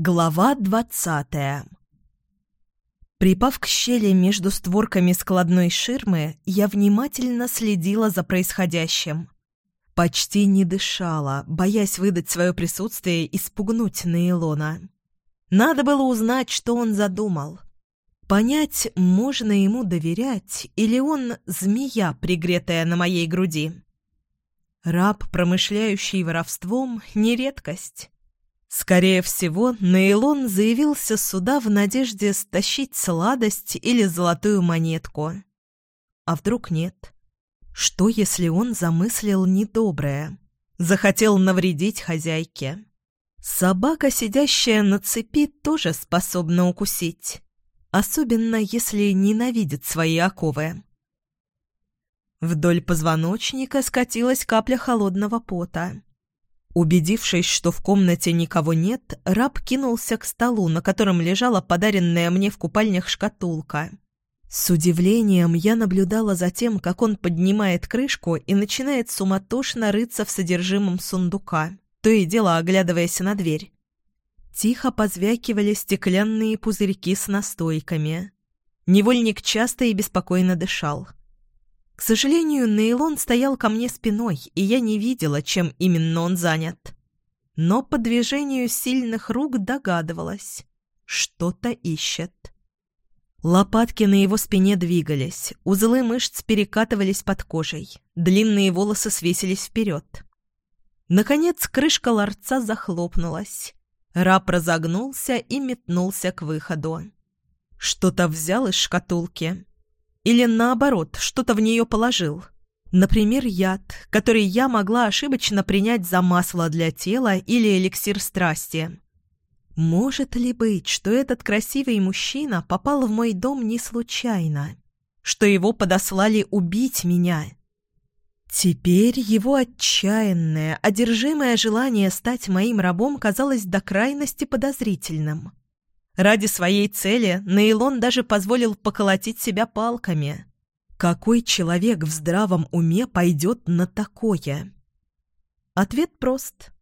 Глава двадцатая Припав к щели между створками складной ширмы, я внимательно следила за происходящим. Почти не дышала, боясь выдать свое присутствие и спугнуть Нейлона. Надо было узнать, что он задумал. Понять, можно ему доверять, или он змея, пригретая на моей груди. Раб, промышляющий воровством, — не редкость. Скорее всего, Нейлон заявился сюда в надежде стащить сладость или золотую монетку. А вдруг нет? Что, если он замыслил недоброе? Захотел навредить хозяйке? Собака, сидящая на цепи, тоже способна укусить. Особенно, если ненавидит свои оковы. Вдоль позвоночника скатилась капля холодного пота. Убедившись, что в комнате никого нет, раб кинулся к столу, на котором лежала подаренная мне в купальнях шкатулка. С удивлением я наблюдала за тем, как он поднимает крышку и начинает суматошно рыться в содержимом сундука, то и дело оглядываясь на дверь. Тихо позвякивали стеклянные пузырьки с настойками. Невольник часто и беспокойно дышал. К сожалению, Нейлон стоял ко мне спиной, и я не видела, чем именно он занят. Но по движению сильных рук догадывалась. Что-то ищет. Лопатки на его спине двигались, узлы мышц перекатывались под кожей, длинные волосы свесились вперед. Наконец крышка ларца захлопнулась. Раб разогнулся и метнулся к выходу. Что-то взял из шкатулки, или наоборот, что-то в нее положил. Например, яд, который я могла ошибочно принять за масло для тела или эликсир страсти. Может ли быть, что этот красивый мужчина попал в мой дом не случайно? Что его подослали убить меня? Теперь его отчаянное, одержимое желание стать моим рабом казалось до крайности подозрительным. Ради своей цели Нейлон даже позволил поколотить себя палками. Какой человек в здравом уме пойдет на такое? Ответ прост.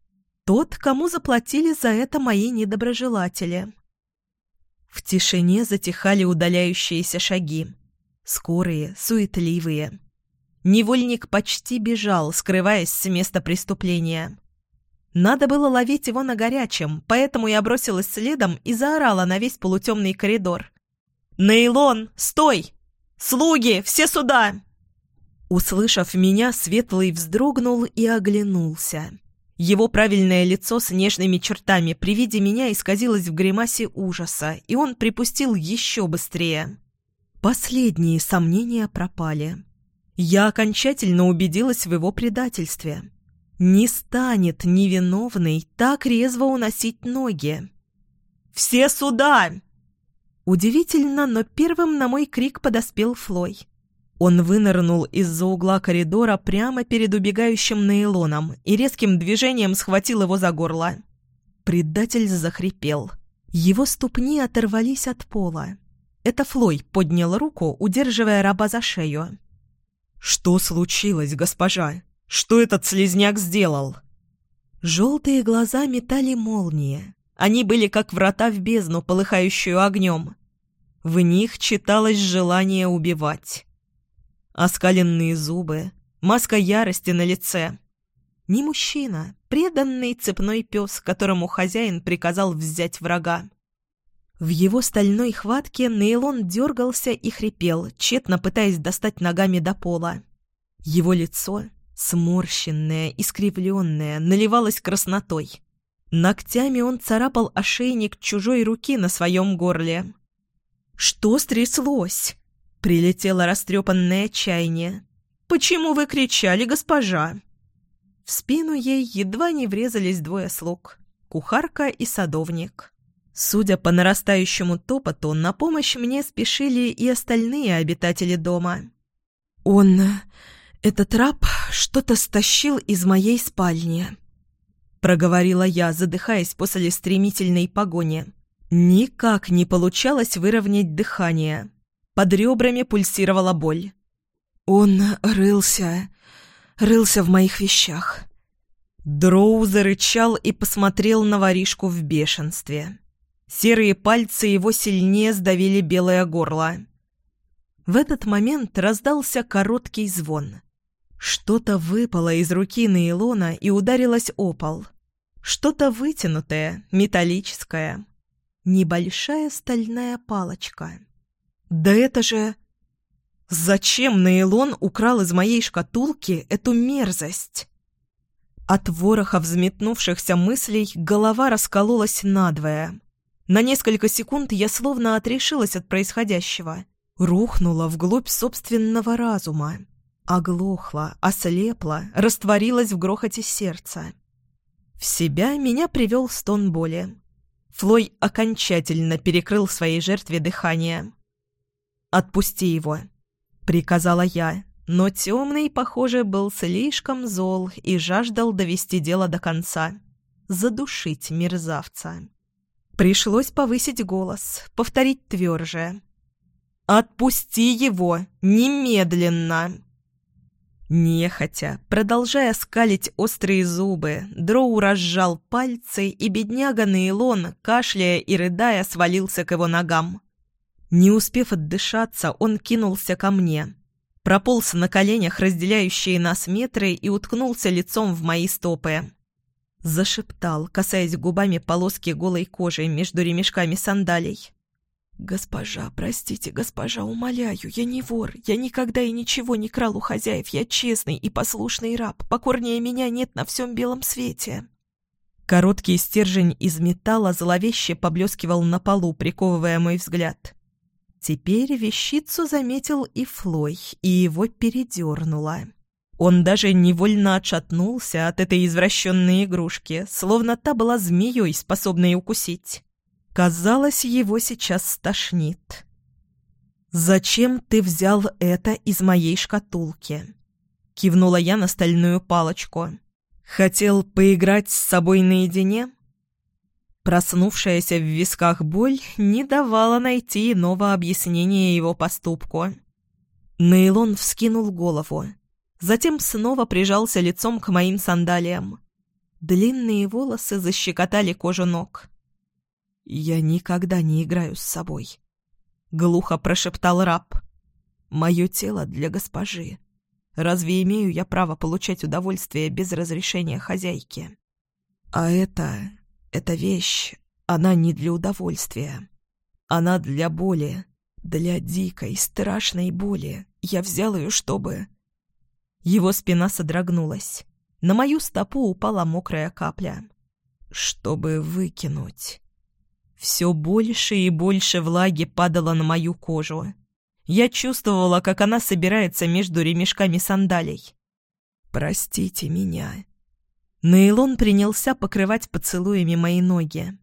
Тот, кому заплатили за это мои недоброжелатели. В тишине затихали удаляющиеся шаги. Скорые, суетливые. Невольник почти бежал, скрываясь с места преступления. Надо было ловить его на горячем, поэтому я бросилась следом и заорала на весь полутемный коридор. «Нейлон, стой! Слуги, все сюда!» Услышав меня, Светлый вздрогнул и оглянулся. Его правильное лицо с нежными чертами при виде меня исказилось в гримасе ужаса, и он припустил еще быстрее. Последние сомнения пропали. Я окончательно убедилась в его предательстве. Не станет невиновный так резво уносить ноги. «Все сюда!» Удивительно, но первым на мой крик подоспел Флой. Он вынырнул из-за угла коридора прямо перед убегающим Нейлоном и резким движением схватил его за горло. Предатель захрипел. Его ступни оторвались от пола. Это Флой поднял руку, удерживая раба за шею. «Что случилось, госпожа?» Что этот слезняк сделал?» Желтые глаза метали молнии. Они были как врата в бездну, полыхающую огнем. В них читалось желание убивать. Оскаленные зубы, маска ярости на лице. Не мужчина, преданный цепной пес, которому хозяин приказал взять врага. В его стальной хватке Нейлон дергался и хрипел, тщетно пытаясь достать ногами до пола. Его лицо Сморщенное, искривленное, наливалось краснотой. Ногтями он царапал ошейник чужой руки на своем горле. «Что стряслось?» — прилетело растрепанное отчаяние. «Почему вы кричали, госпожа?» В спину ей едва не врезались двое слуг — кухарка и садовник. Судя по нарастающему топоту, на помощь мне спешили и остальные обитатели дома. «Он... этот раб что-то стащил из моей спальни», — проговорила я, задыхаясь после стремительной погони. Никак не получалось выровнять дыхание. Под ребрами пульсировала боль. «Он рылся, рылся в моих вещах». Дроу зарычал и посмотрел на воришку в бешенстве. Серые пальцы его сильнее сдавили белое горло. В этот момент раздался короткий звон. Что-то выпало из руки Нейлона и ударилось о пол. Что-то вытянутое, металлическое. Небольшая стальная палочка. «Да это же...» «Зачем Нейлон украл из моей шкатулки эту мерзость?» От вороха взметнувшихся мыслей голова раскололась надвое. На несколько секунд я словно отрешилась от происходящего. Рухнула вглубь собственного разума. Оглохла, ослепла, растворилась в грохоте сердца. В себя меня привел стон боли. Флой окончательно перекрыл своей жертве дыхание. «Отпусти его», — приказала я, но темный, похоже, был слишком зол и жаждал довести дело до конца. Задушить мерзавца. Пришлось повысить голос, повторить тверже. «Отпусти его! Немедленно!» Нехотя, продолжая скалить острые зубы, Дроу разжал пальцы, и бедняга Нейлон, кашляя и рыдая, свалился к его ногам. Не успев отдышаться, он кинулся ко мне. Прополз на коленях, разделяющие нас метры, и уткнулся лицом в мои стопы. Зашептал, касаясь губами полоски голой кожи между ремешками сандалий. «Госпожа, простите, госпожа, умоляю, я не вор, я никогда и ничего не крал у хозяев, я честный и послушный раб, покорнее меня нет на всем белом свете». Короткий стержень из металла зловеще поблескивал на полу, приковывая мой взгляд. Теперь вещицу заметил и Флой, и его передернуло. Он даже невольно отшатнулся от этой извращенной игрушки, словно та была змеей, способной укусить. Казалось, его сейчас стошнит. «Зачем ты взял это из моей шкатулки?» Кивнула я на стальную палочку. «Хотел поиграть с собой наедине?» Проснувшаяся в висках боль не давала найти иного объяснения его поступку. Нейлон вскинул голову. Затем снова прижался лицом к моим сандалиям. Длинные волосы защекотали кожу ног. «Я никогда не играю с собой», — глухо прошептал раб. «Мое тело для госпожи. Разве имею я право получать удовольствие без разрешения хозяйки? А это... эта вещь, она не для удовольствия. Она для боли, для дикой, страшной боли. Я взял ее, чтобы...» Его спина содрогнулась. На мою стопу упала мокрая капля. «Чтобы выкинуть...» Все больше и больше влаги падало на мою кожу. Я чувствовала, как она собирается между ремешками сандалий. «Простите меня». Нейлон принялся покрывать поцелуями мои ноги.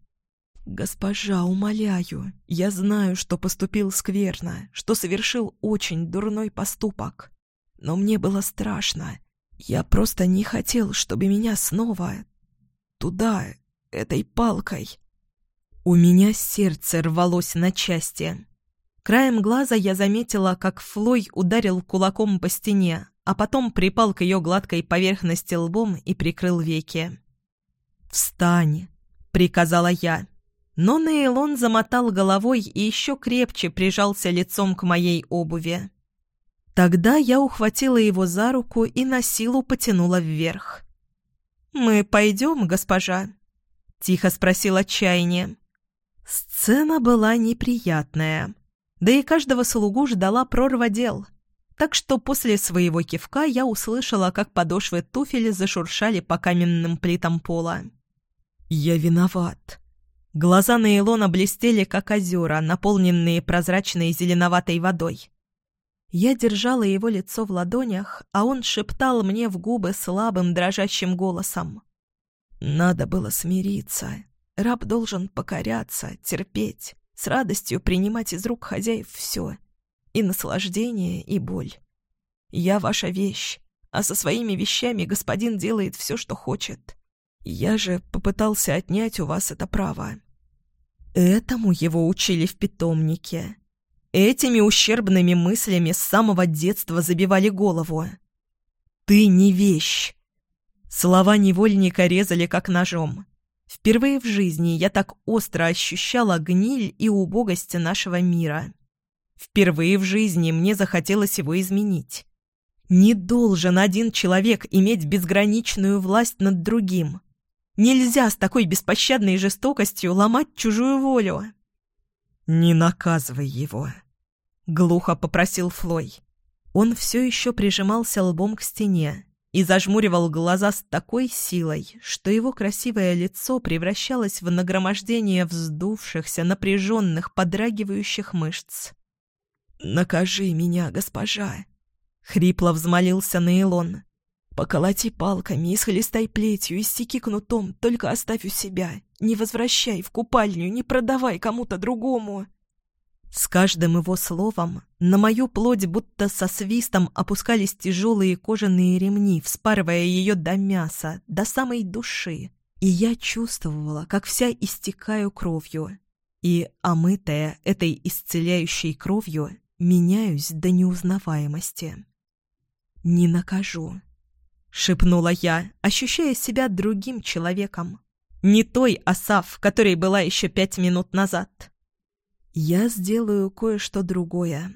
«Госпожа, умоляю, я знаю, что поступил скверно, что совершил очень дурной поступок. Но мне было страшно. Я просто не хотел, чтобы меня снова... туда, этой палкой...» У меня сердце рвалось на части. Краем глаза я заметила, как Флой ударил кулаком по стене, а потом припал к ее гладкой поверхности лбом и прикрыл веки. «Встань!» — приказала я. Но Нейлон замотал головой и еще крепче прижался лицом к моей обуви. Тогда я ухватила его за руку и на силу потянула вверх. «Мы пойдем, госпожа?» — тихо спросил отчаяние. Сцена была неприятная. Да и каждого слугу ждала прорва дел. Так что после своего кивка я услышала, как подошвы туфели зашуршали по каменным плитам пола. «Я виноват». Глаза Нейлона блестели, как озера, наполненные прозрачной зеленоватой водой. Я держала его лицо в ладонях, а он шептал мне в губы слабым дрожащим голосом. «Надо было смириться. Раб должен покоряться, терпеть, с радостью принимать из рук хозяев все. И наслаждение, и боль. Я ваша вещь, а со своими вещами господин делает все, что хочет. Я же попытался отнять у вас это право. Этому его учили в питомнике. Этими ущербными мыслями с самого детства забивали голову. «Ты не вещь!» Слова невольника резали как ножом. Впервые в жизни я так остро ощущала гниль и убогость нашего мира. Впервые в жизни мне захотелось его изменить. Не должен один человек иметь безграничную власть над другим. Нельзя с такой беспощадной жестокостью ломать чужую волю. «Не наказывай его», — глухо попросил Флой. Он все еще прижимался лбом к стене и зажмуривал глаза с такой силой, что его красивое лицо превращалось в нагромождение вздувшихся, напряженных, подрагивающих мышц. «Накажи меня, госпожа!» — хрипло взмолился Нейлон. «Поколоти палками и схлестай плетью, истеки кнутом, только оставь у себя. Не возвращай в купальню, не продавай кому-то другому!» С каждым его словом на мою плоть будто со свистом опускались тяжелые кожаные ремни, вспарывая ее до мяса, до самой души. И я чувствовала, как вся истекаю кровью. И, омытая этой исцеляющей кровью, меняюсь до неузнаваемости. «Не накажу», — шепнула я, ощущая себя другим человеком. Не той Асав, которой была еще пять минут назад. Я сделаю кое-что другое.